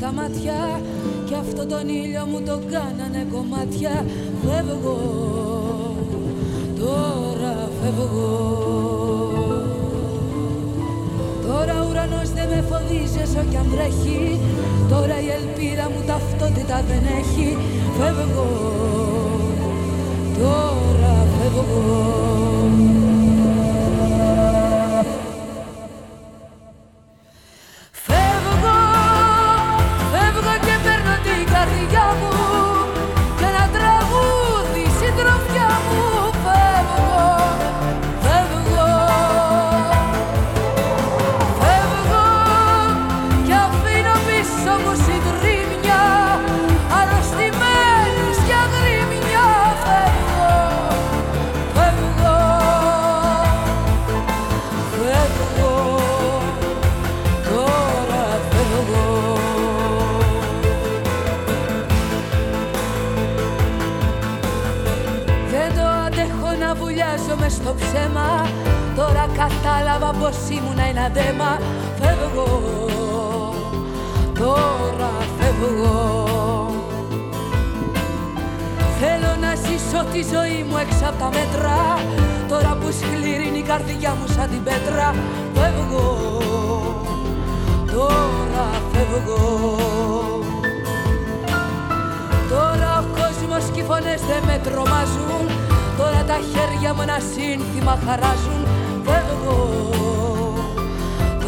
Και Κι αυτό τον ήλιο μου τον κάνανε κομμάτια. Φεύγω, τώρα φεύγω. Τώρα ο ουρανός δεν με φοβίζει όσο κι αν βρέχει Τώρα η ελπίδα μου ταυτότητα δεν έχει. Φεύγω, τώρα φεύγω. Ήμουν ένα δέμα Φεύγω, τώρα φεύγω. Θέλω να ζήσω τη ζωή μου έξω από τα μέτρα. Τώρα που σκληρύνει η καρδιά μου σαν την πέτρα. Φεύγω, τώρα φεύγω. Τώρα ο κόσμος και οι φωνές δεν με τρομάζουν. Τώρα τα χέρια μου ένα σύνθημα χαράζουν. Φεύγω,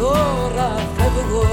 τώρα φεύγω Φεύγω,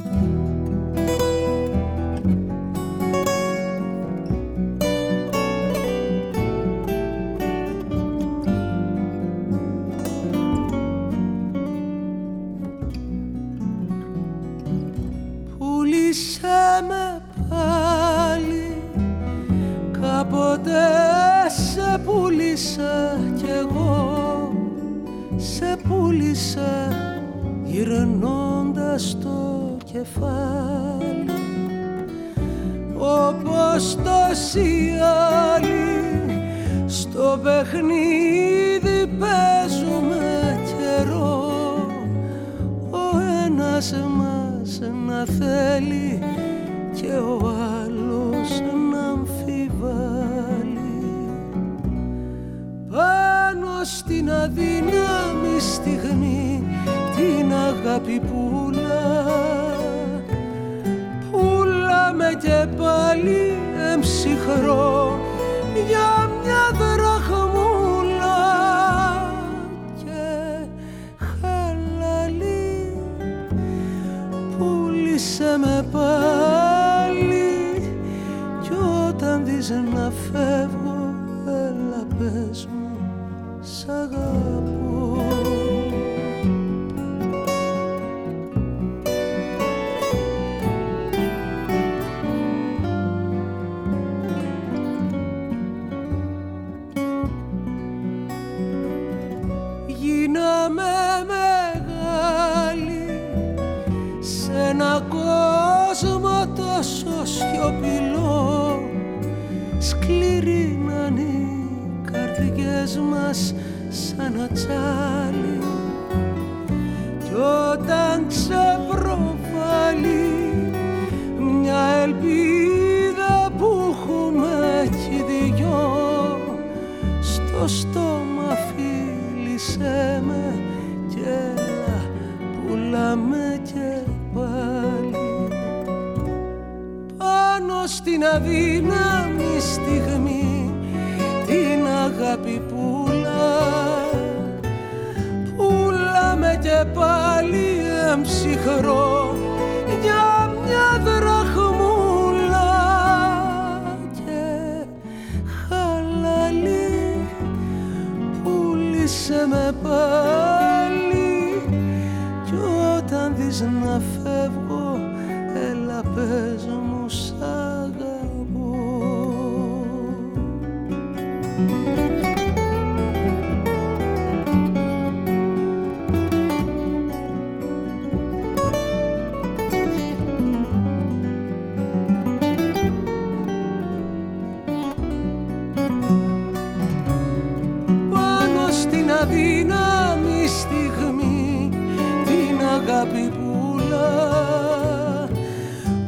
Πίσω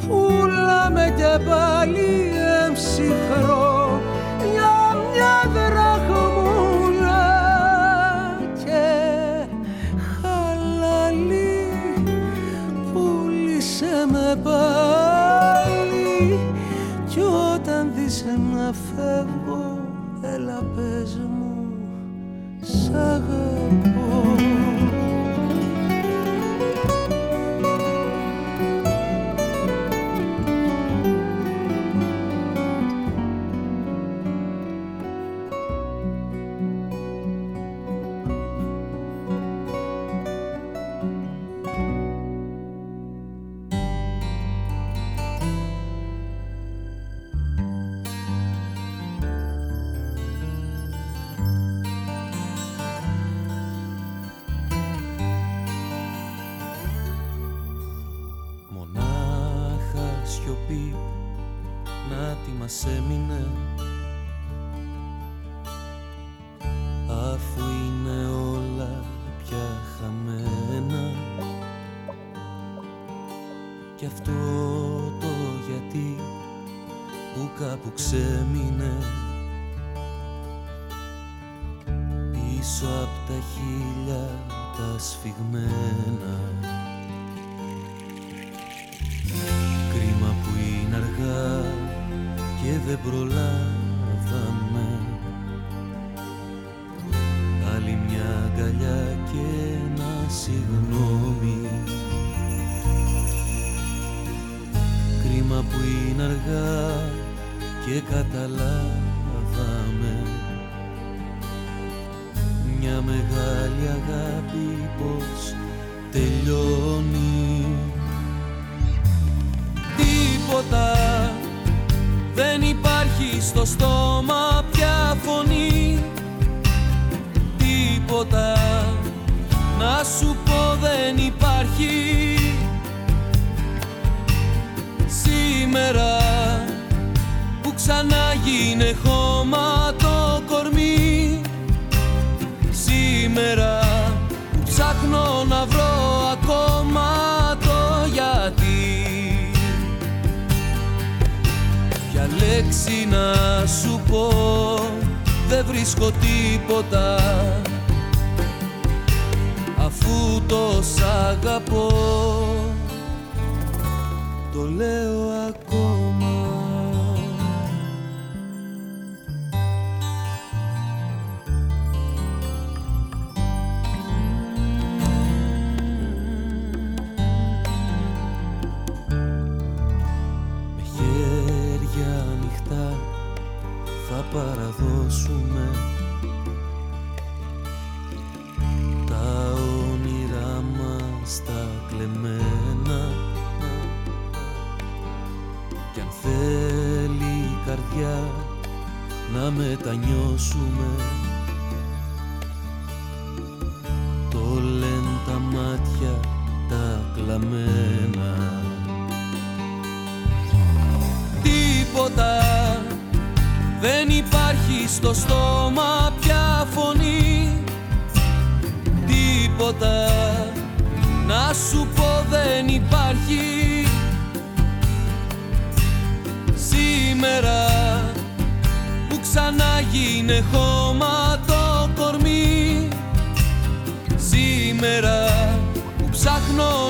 απ' τα χίλια Κρίμα που είναι αργά και δεν προλάβαμε. Άλλη μια αγκαλιά και ένα συγγνώμη. Κρίμα που είναι αργά και καταλάβαμε. βρίσκω τίποτα. Αφού το σ' αγαπώ το λέω στο στόμα πια φωνή. Τίποτα να σου πω δεν υπάρχει. Σήμερα που ξανά γίνε το κορμί. Σήμερα που ψάχνω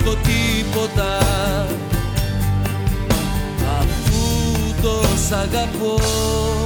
βρίσκω τίποτα. Αφού το αγαπώ.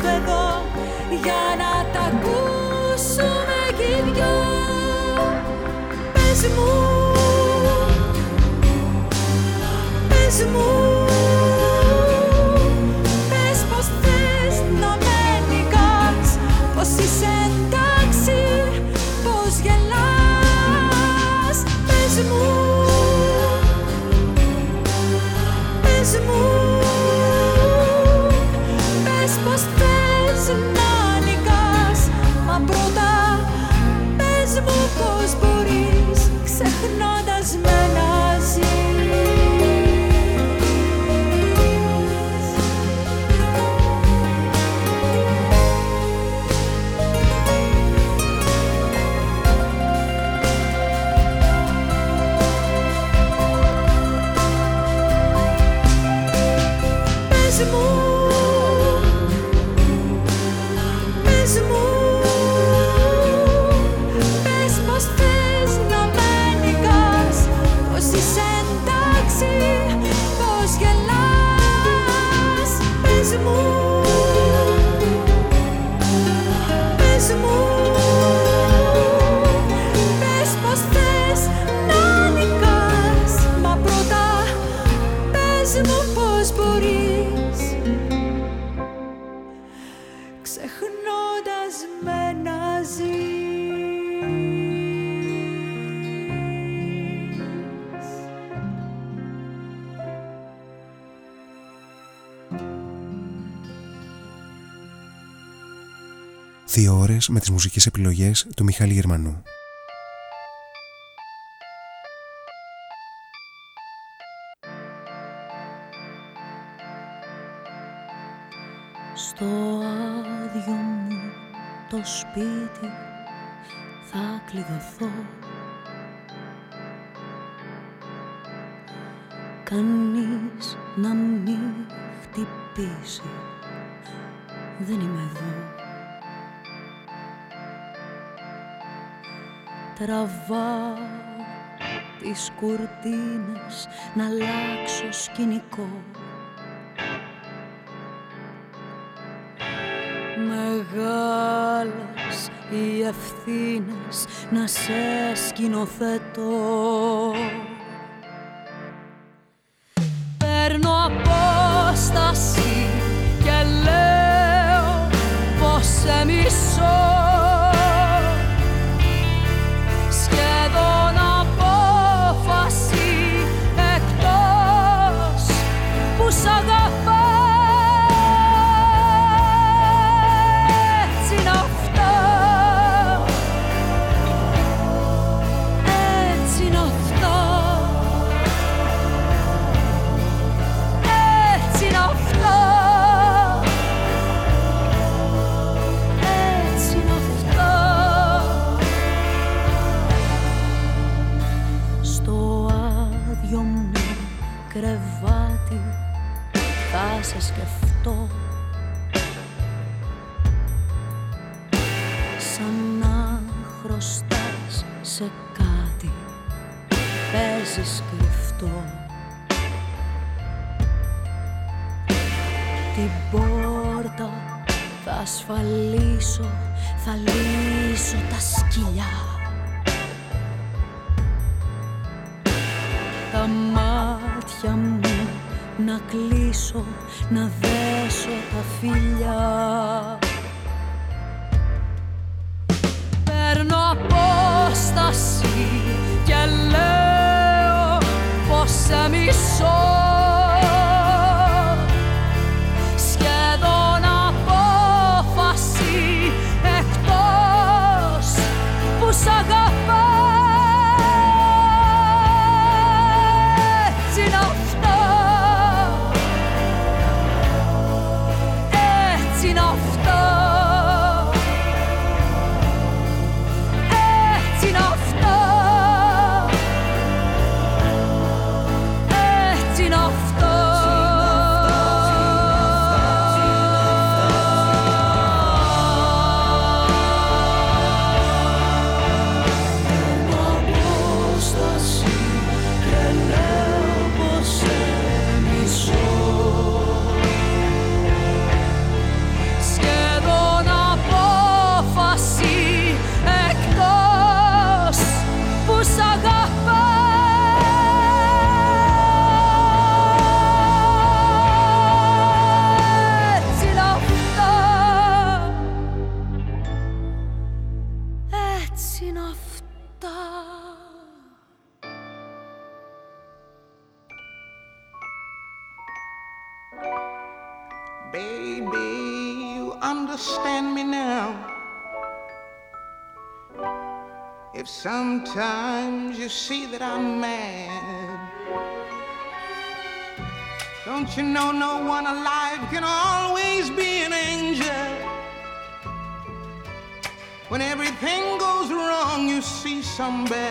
βρίσκω για να τα ακούσουμε κι οι δυο. Πες μου, πες μου Δύο ώρες με τις μουσικές επιλογές του Μιχάλη Γερμανού. Στο άδειο μου το σπίτι θα κλειδωθώ. Κανείς να μην χτυπήσει. Δεν είμαι εδώ Τραβάω τις κουρτίνες να αλλάξω σκηνικό. Μεγάλες οι ευθύνες να σε σκηνοθετώ. Παίρνω απόσταση και λέω πως σε μισώ see that I'm mad. Don't you know no one alive can always be an angel? When everything goes wrong, you see some bad.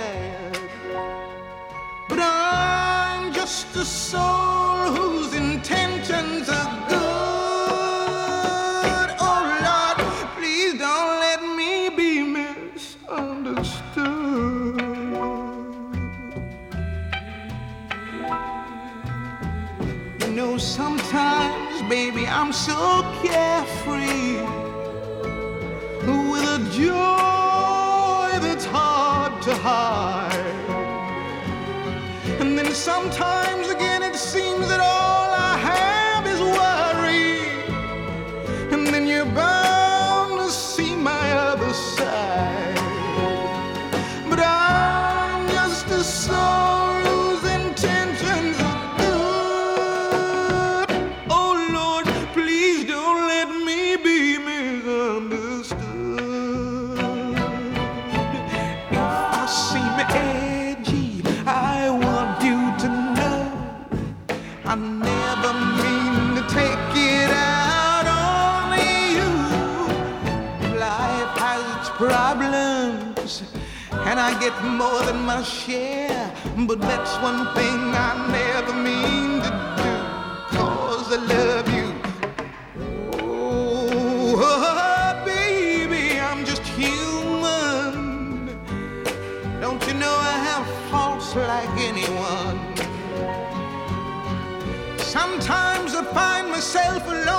I get more than my share. But that's one thing I never mean to do. Cause I love you. Oh, oh, oh, baby, I'm just human. Don't you know I have faults like anyone? Sometimes I find myself alone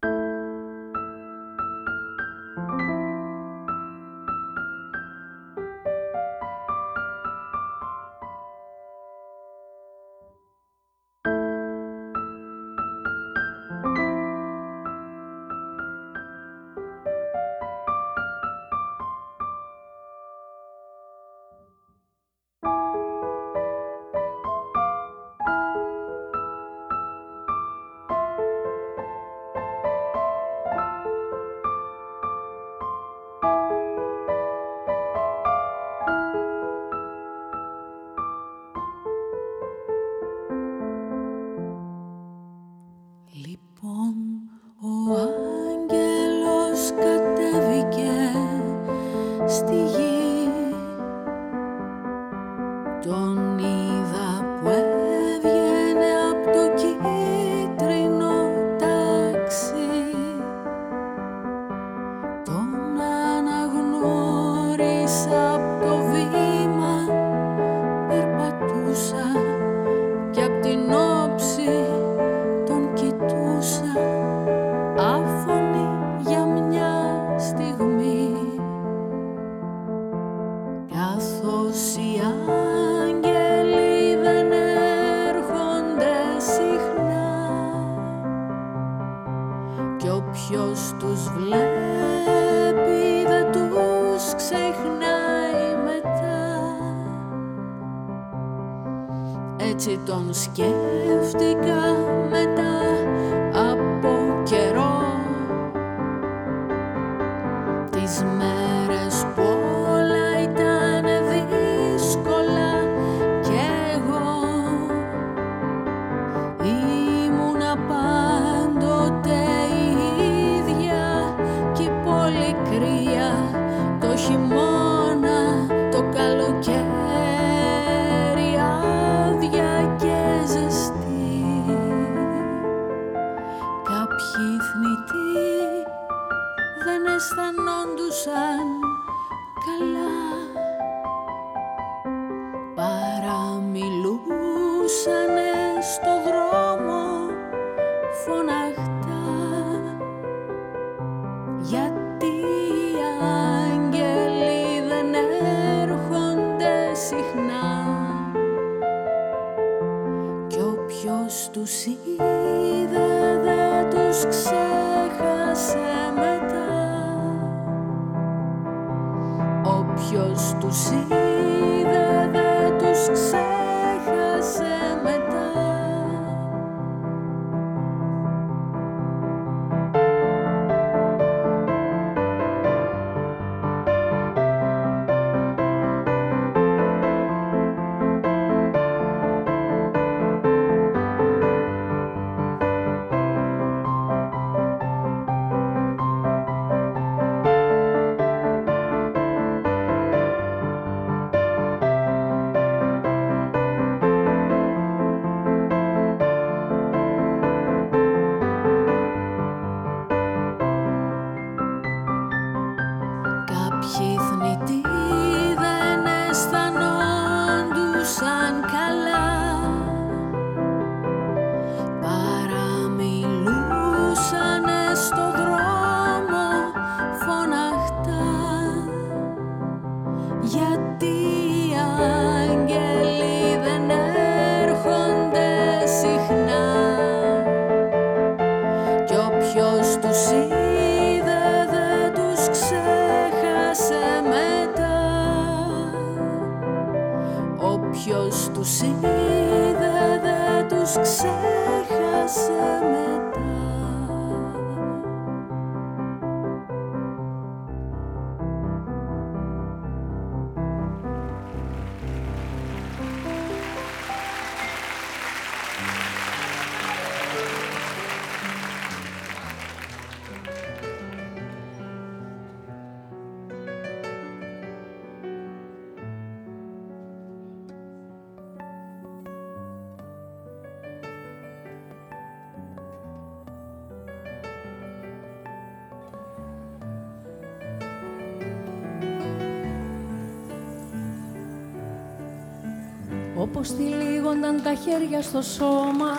Χέρια στο σώμα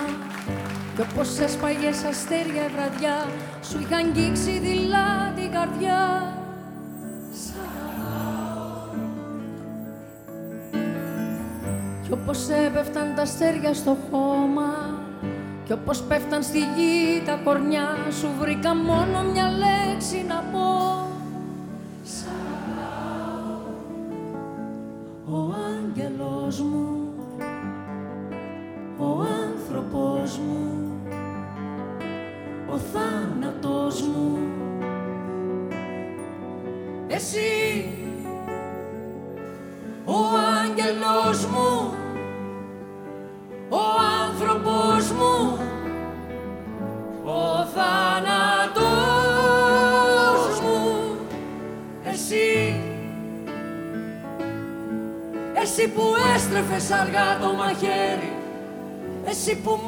κι όπως έσπαγες αστέρια βραδιά σου είχαν αγγίξει δειλά την καρδιά. Κι όπως έπεφταν τα αστέρια στο χώμα κι όπως πέφταν στη γη τα κορνιά σου βρήκα μόνο μια λέξη να πω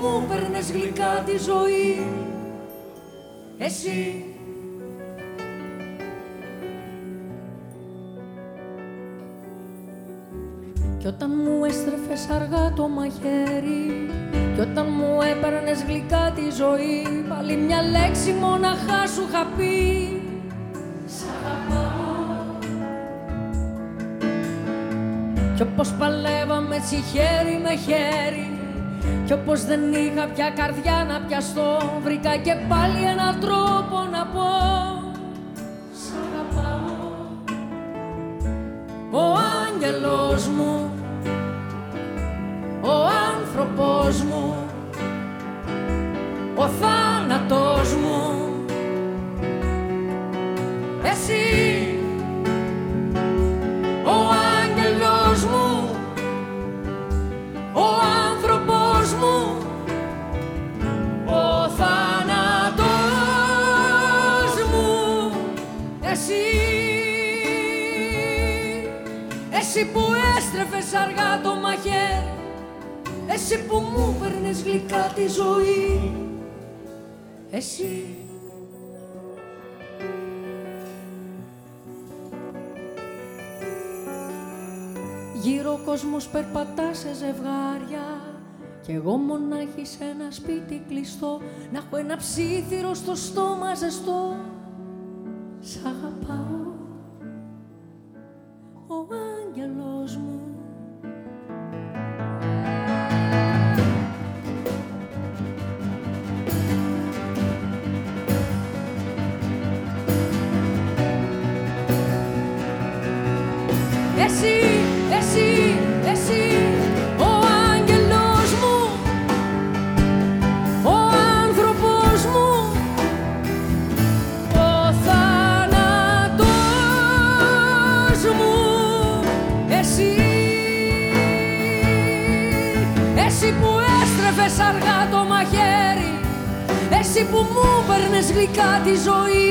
μου παίρνες γλυκά τη ζωή. Εσύ. Κι όταν μου έστρεφες αργά το μαχαίρι Κι όταν μου έπαιρνες γλυκά τη ζωή Πάλι μια λέξη μοναχά σου είχα πει. Σ' αγαπάω. Κι όπως παλεύαμε έτσι χέρι με χέρι κι όπως δεν είχα πια καρδιά να πιαστώ Βρήκα και πάλι έναν τρόπο Εσύ. Γύρω ο κόσμος περπατά σε ζευγάρια. Κι εγώ μονάχη σε ένα σπίτι κλειστό. Να έχω ένα ψήθυρο στο στόμα ζεστό παίρνες γλυκά τη ζωή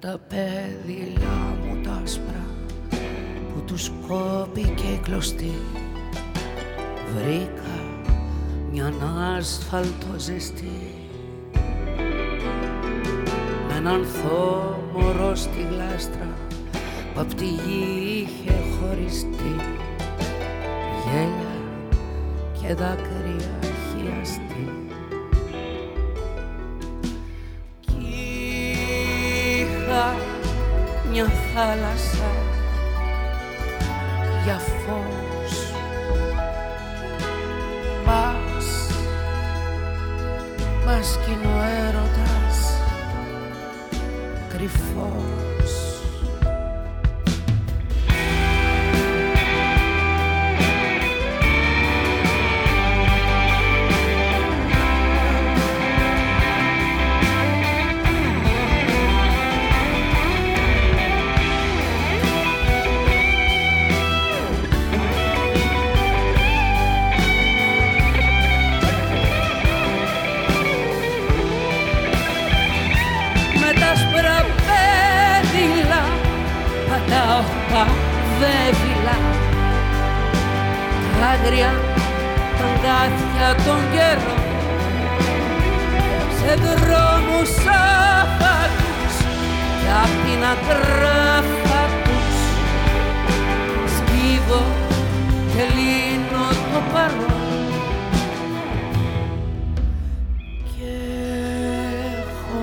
τα πέδιλα μου τα άσπρα που τους κόπηκε η κλωστή. Βρήκα μια άσφαλτο ζεστή έναν θόμορο στη γλάστρα που απ' τη γη είχε χωριστεί. Γέλια και δάκρυα μια θάλασσα για φως. Μας, μας κι ο έρωτας κρυφός άγρια τα αγκάθια των καιρών σε δρόμους άπατους και απ' την αγράφα τους. Σκύβω και λύνω το παρόν. Και έχω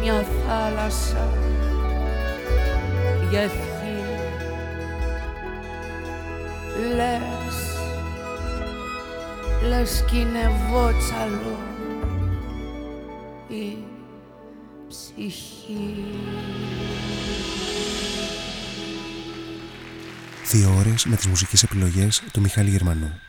μια θάλασσα για λες κι είναι βότσαλο η ψυχή Δύο ώρες με τις μουσικές επιλογές του Μιχάλη Γερμανού.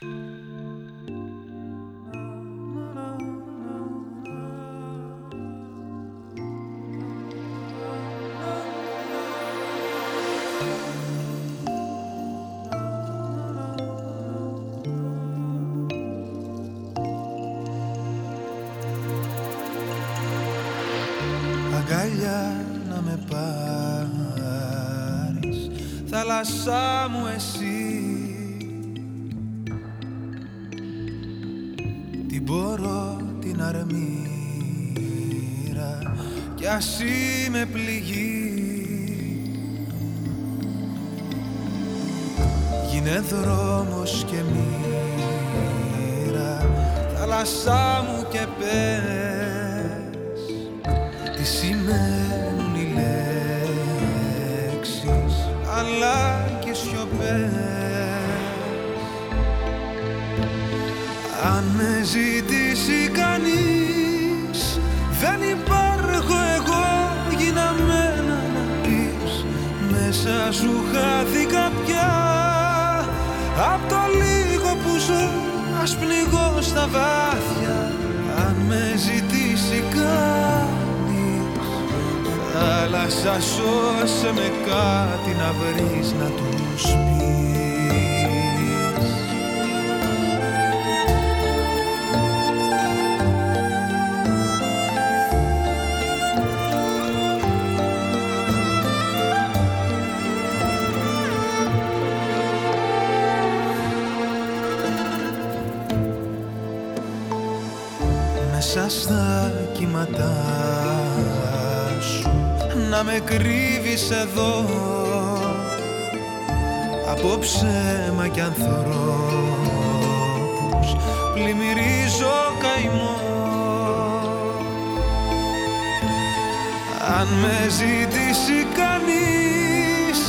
Αν με ζητήσει κανείς.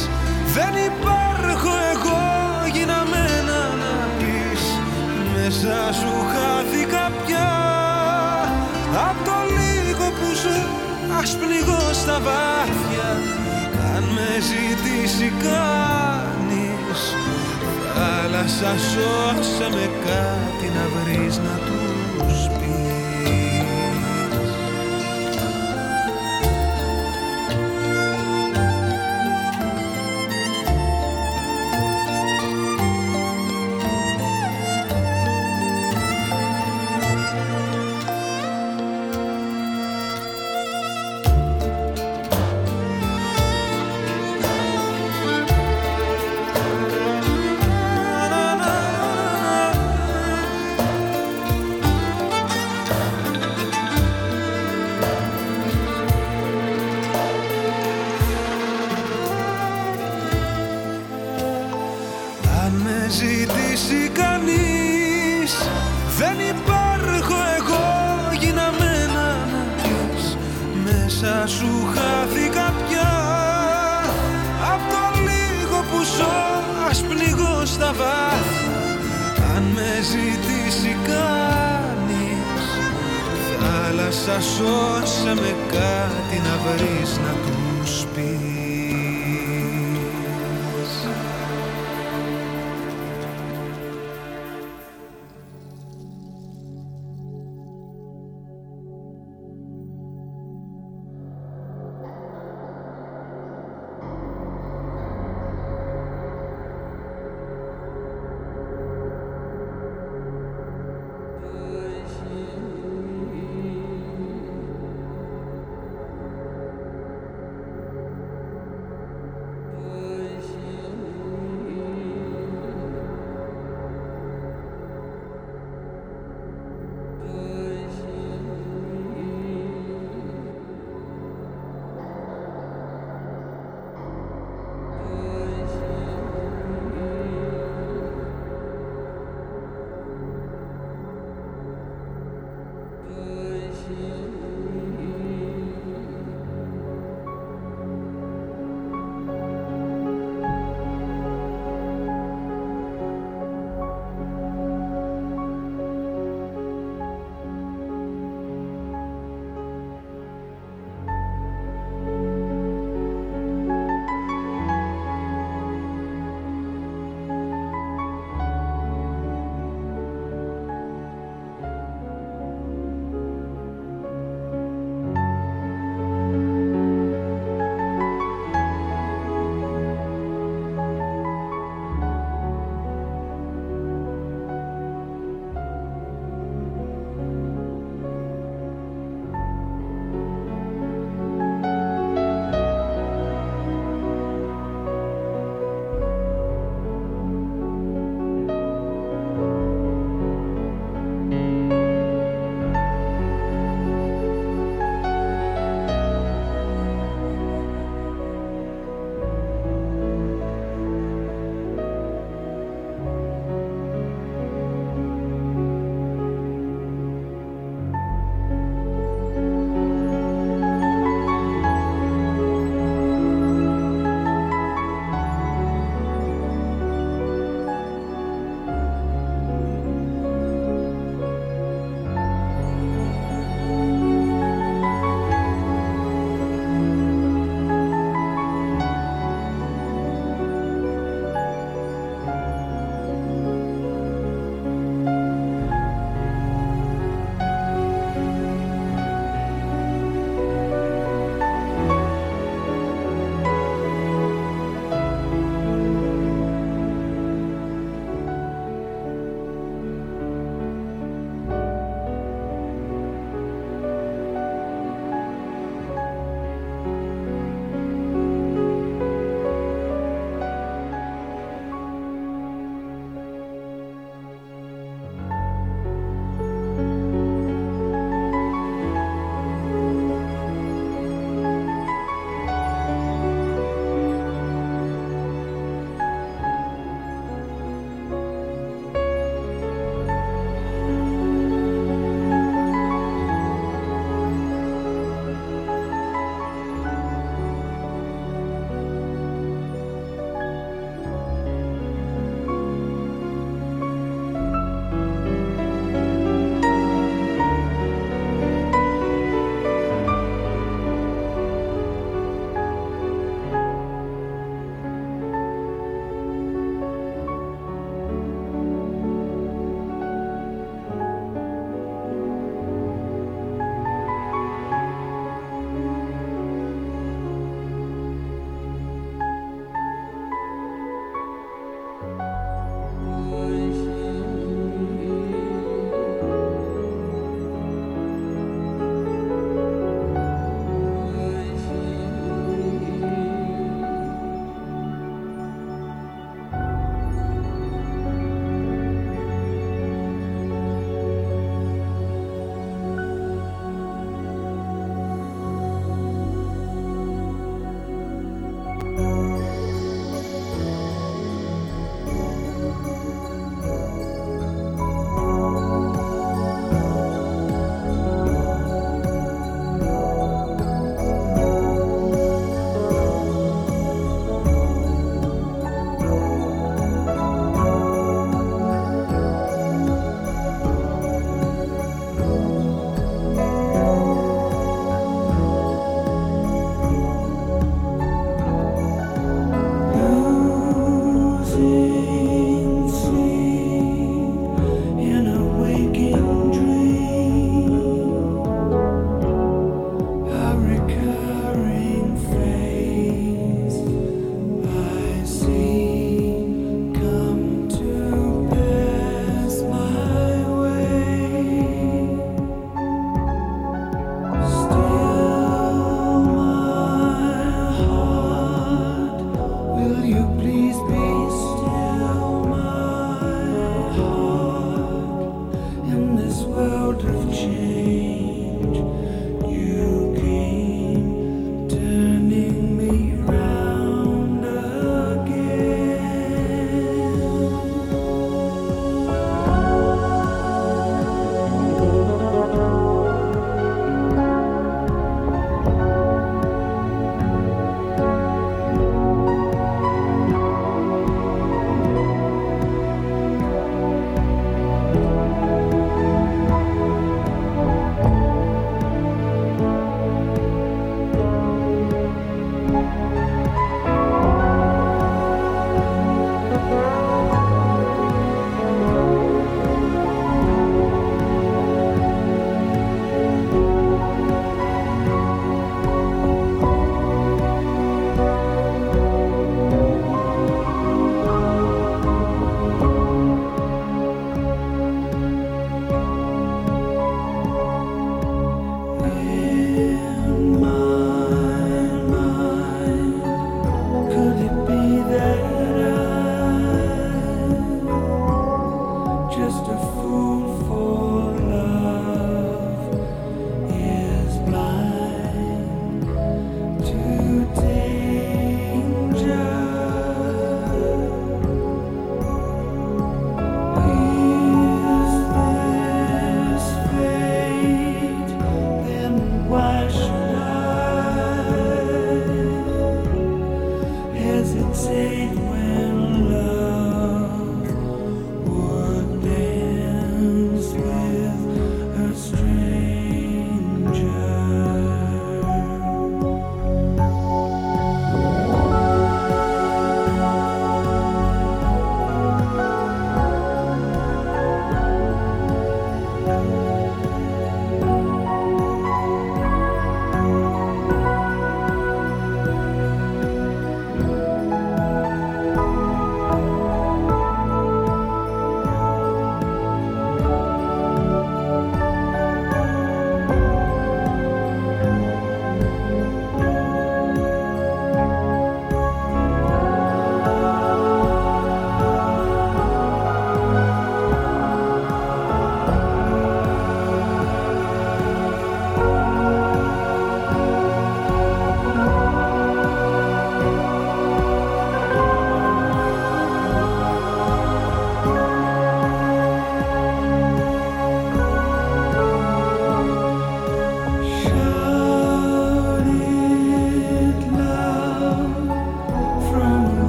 Δεν υπάρχω εγώ γίναμένα να πεις Μέσα σου χάθηκα πια. Απ' το λίγο που ζω ας πνιγώ στα βάθια. Αν με ζητήσει κανείς. Θάλασσα σώσε με κάτι να βρεις να τους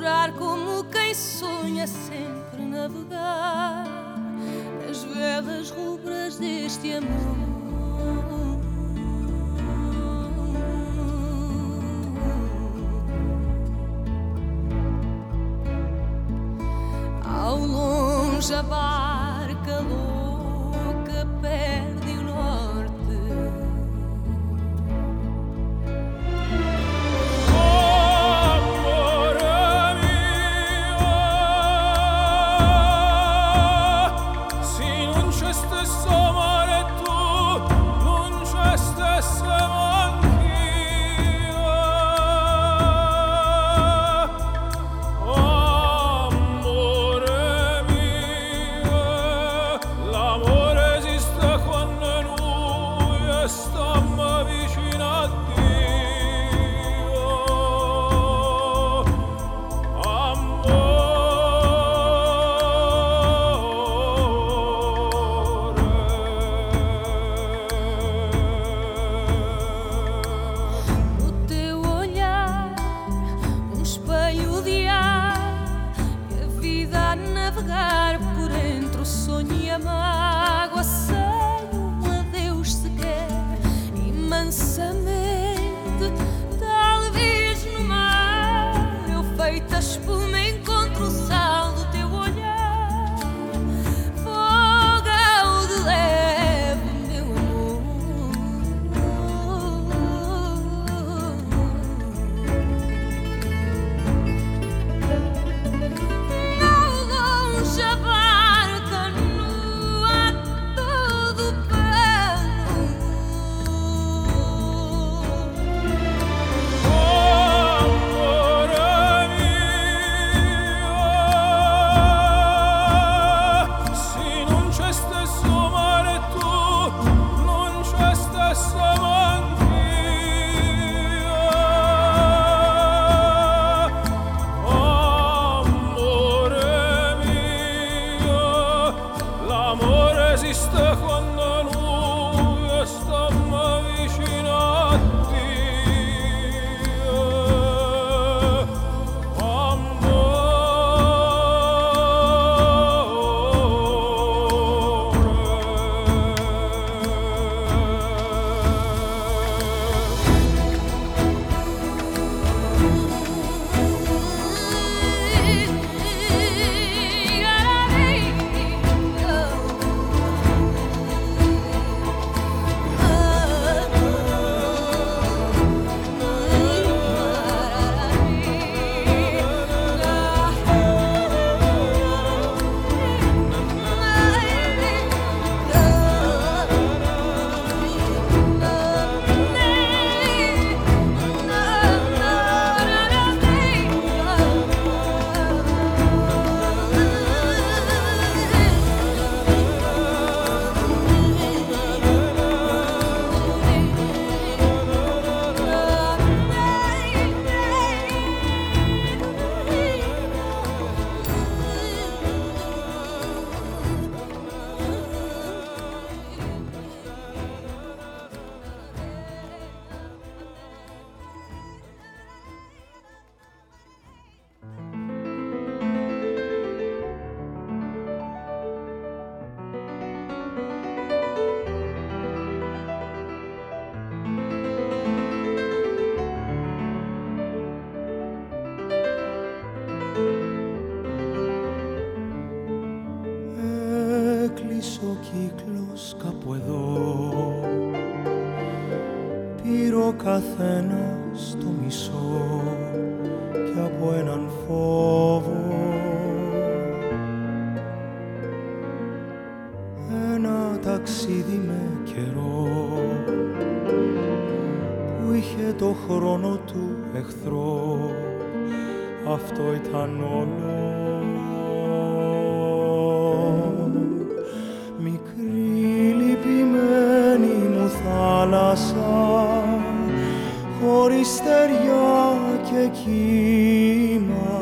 procurar como quem sonha sempre navegar nas velas rubras deste amor. Ao longe abaixo ήταν όλο μικρή λυπημένη μου θάλασσα χωρίς στεριά και κύμα.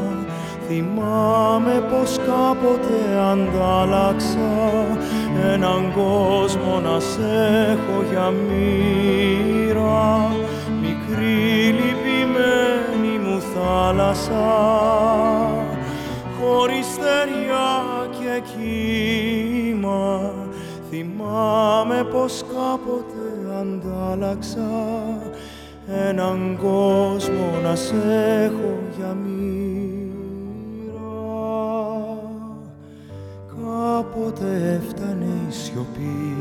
Θυμάμαι πως κάποτε αντάλλαξα έναν κόσμο να σε έχω για μοίρα. Μικρή λυπημένη μου θάλασσα αντάλλαξα έναν κόσμο να σε έχω για μοίρα. Κάποτε έφτανε η σιωπή,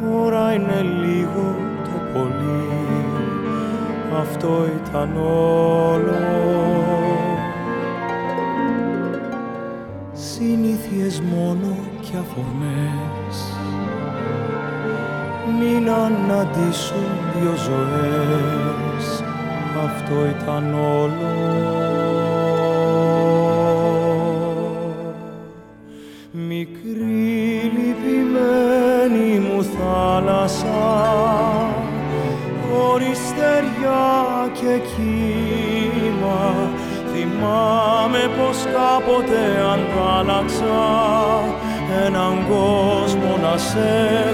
τώρα είναι λίγο το πολύ, αυτό ήταν όλο. Αυτό ήταν όλο. Μικρή λυπημένη μου θάλασσα χωρίς στεριά και κύμα. Θυμάμαι πως κάποτε αντάλλαξα έναν κόσμο να σε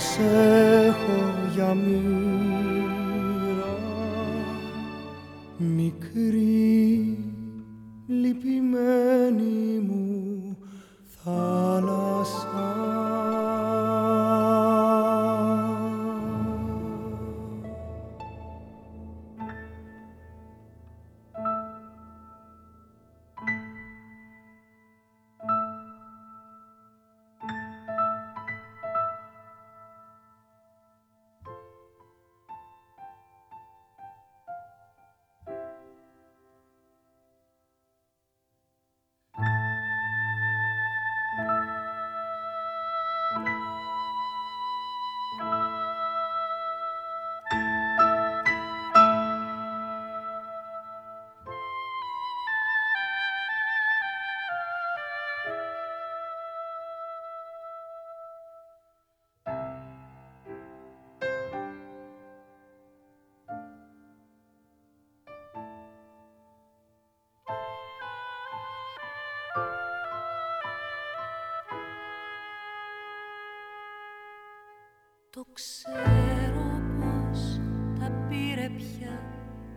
κόσμο να σε έχω για μοίρα μικρή Το ξέρω πως τα πήρε πια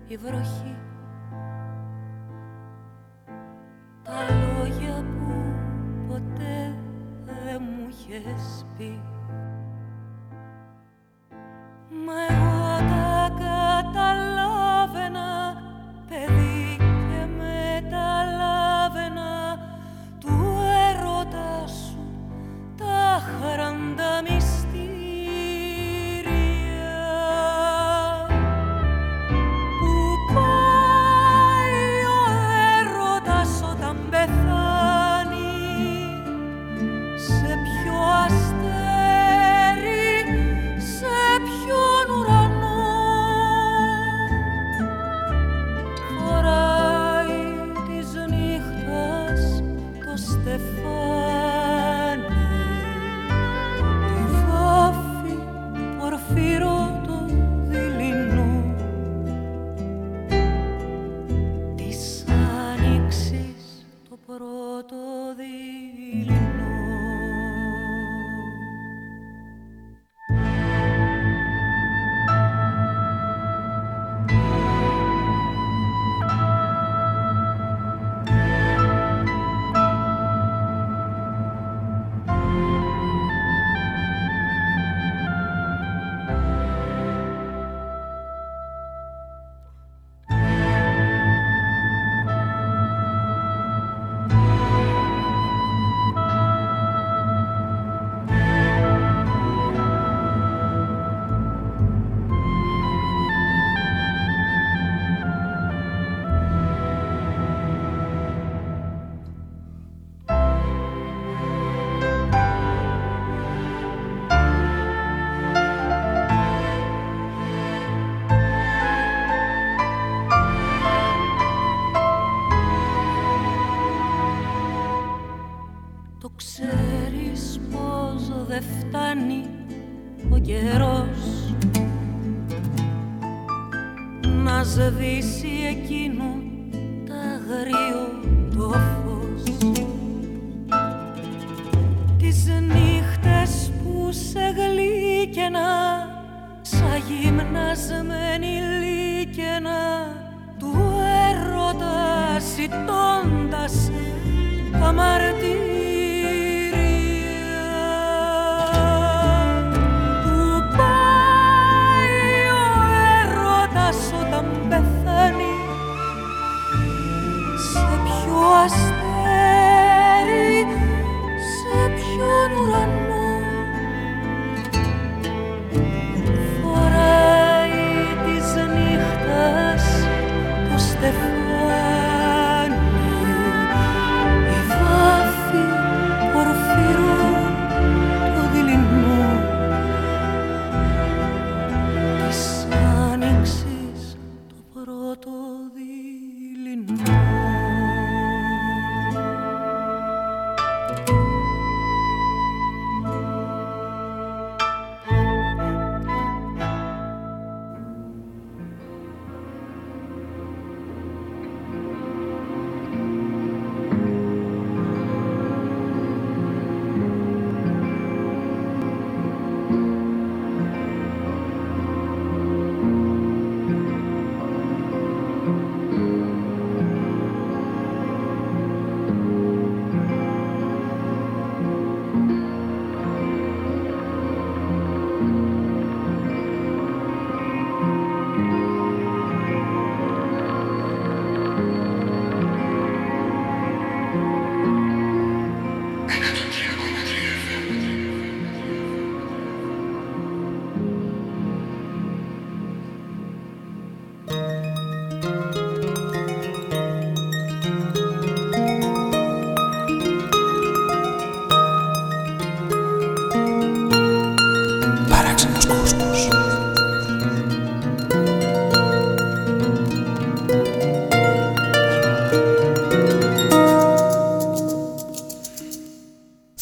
η βροχή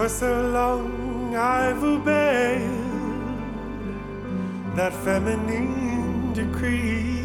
For so long I've obeyed that feminine decree.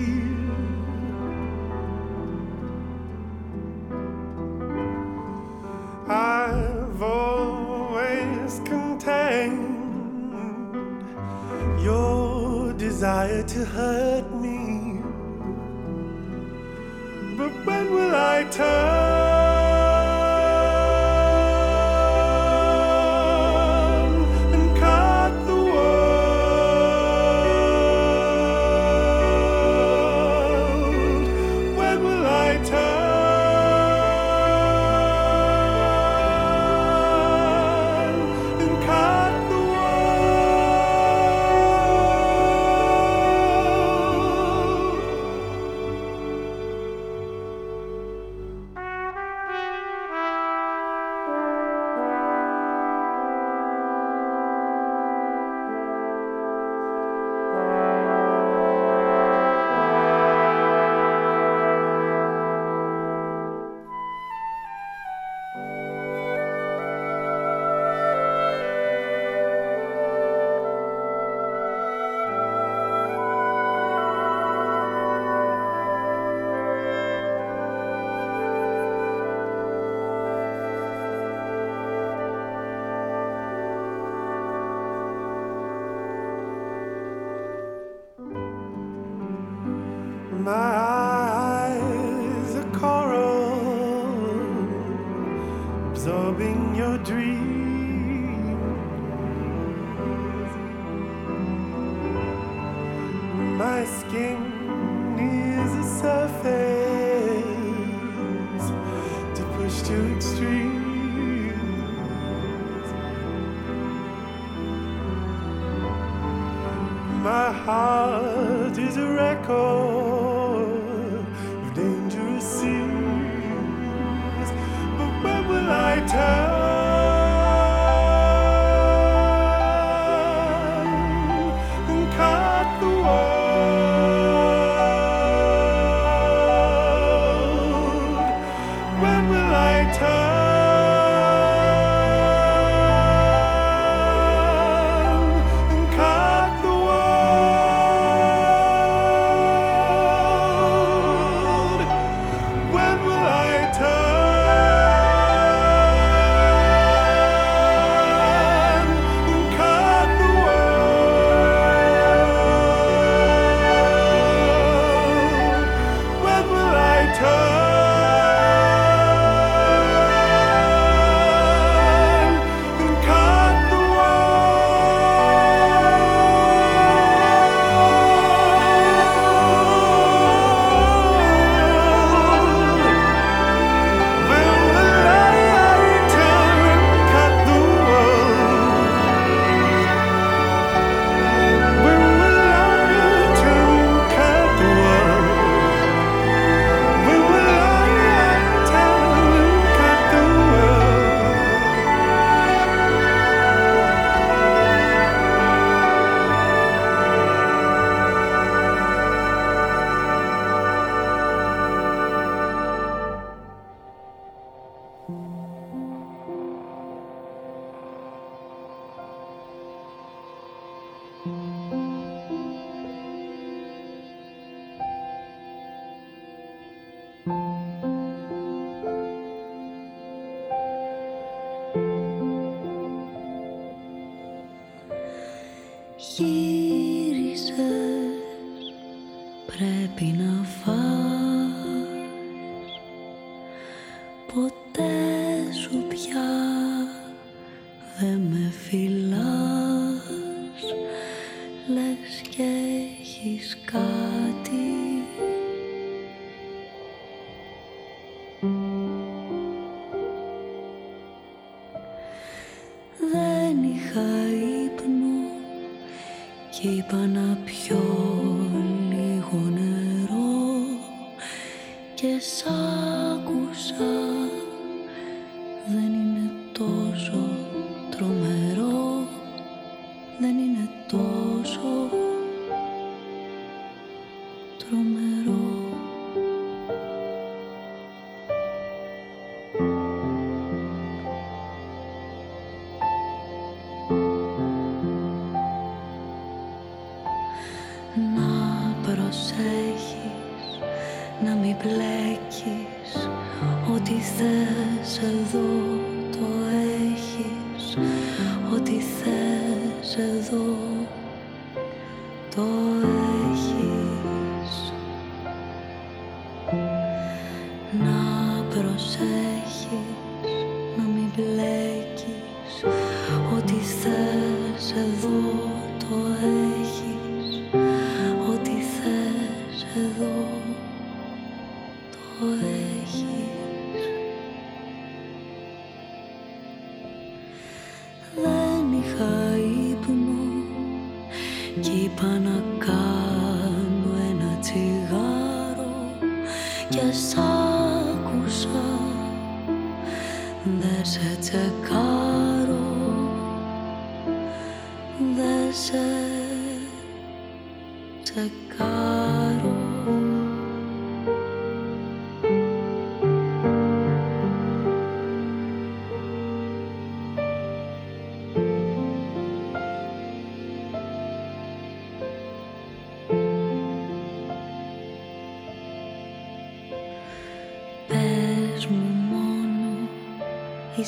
Giờ.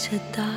to die.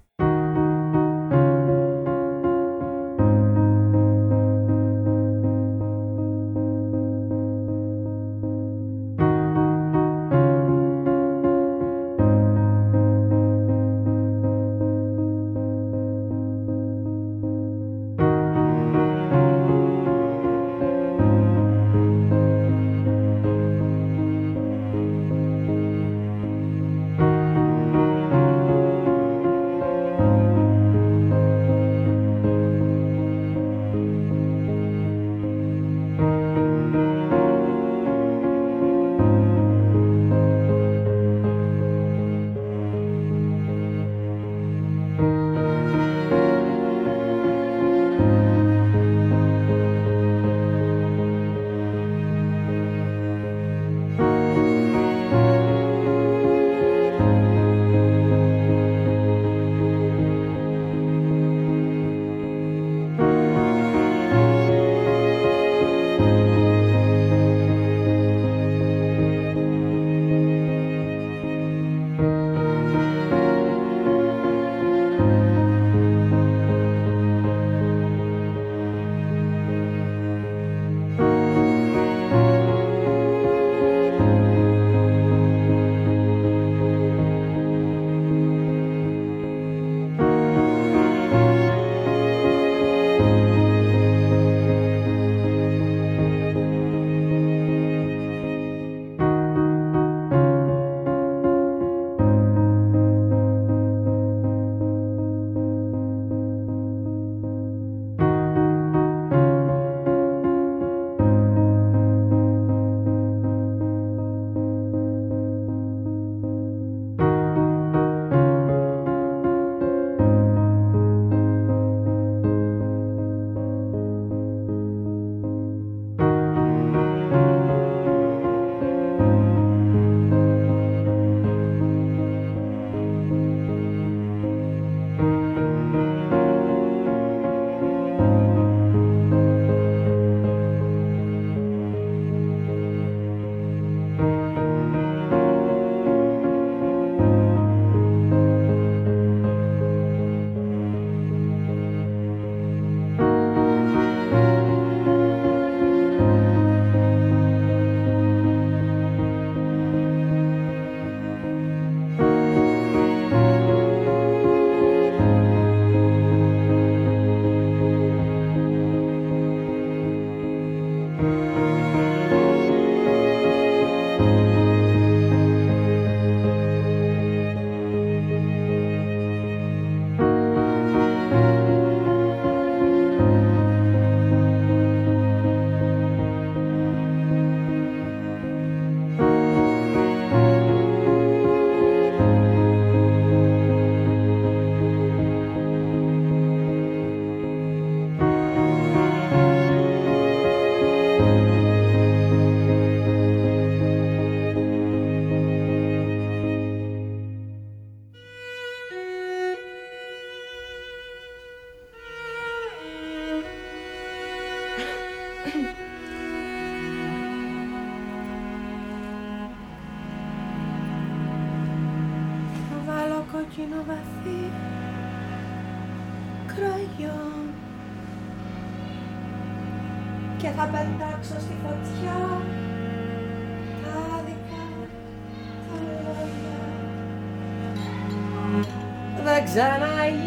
and I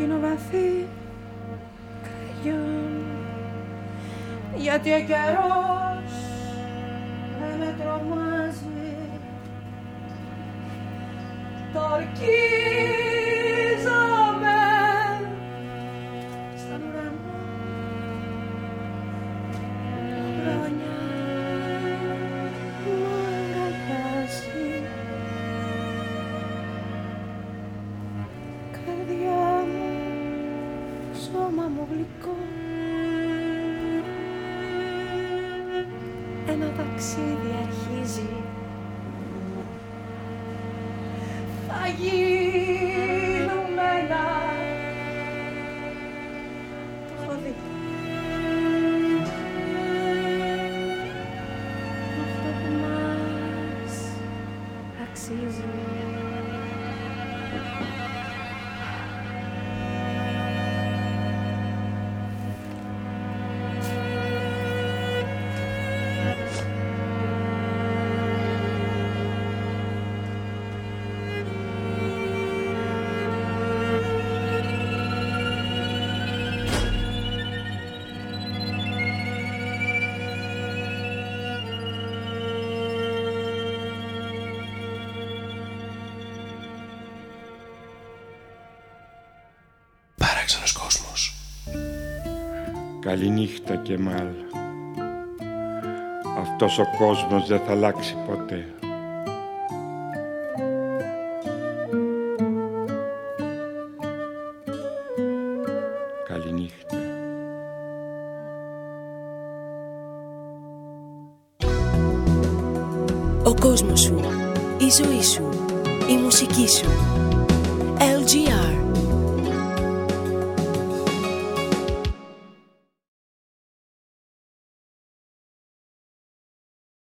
κόκκινο βαθύ κραγιόν. Γιατί ο καιρός Καληνύχτα και μάλ. Αυτός ο κόσμος δεν θα αλλάξει ποτέ.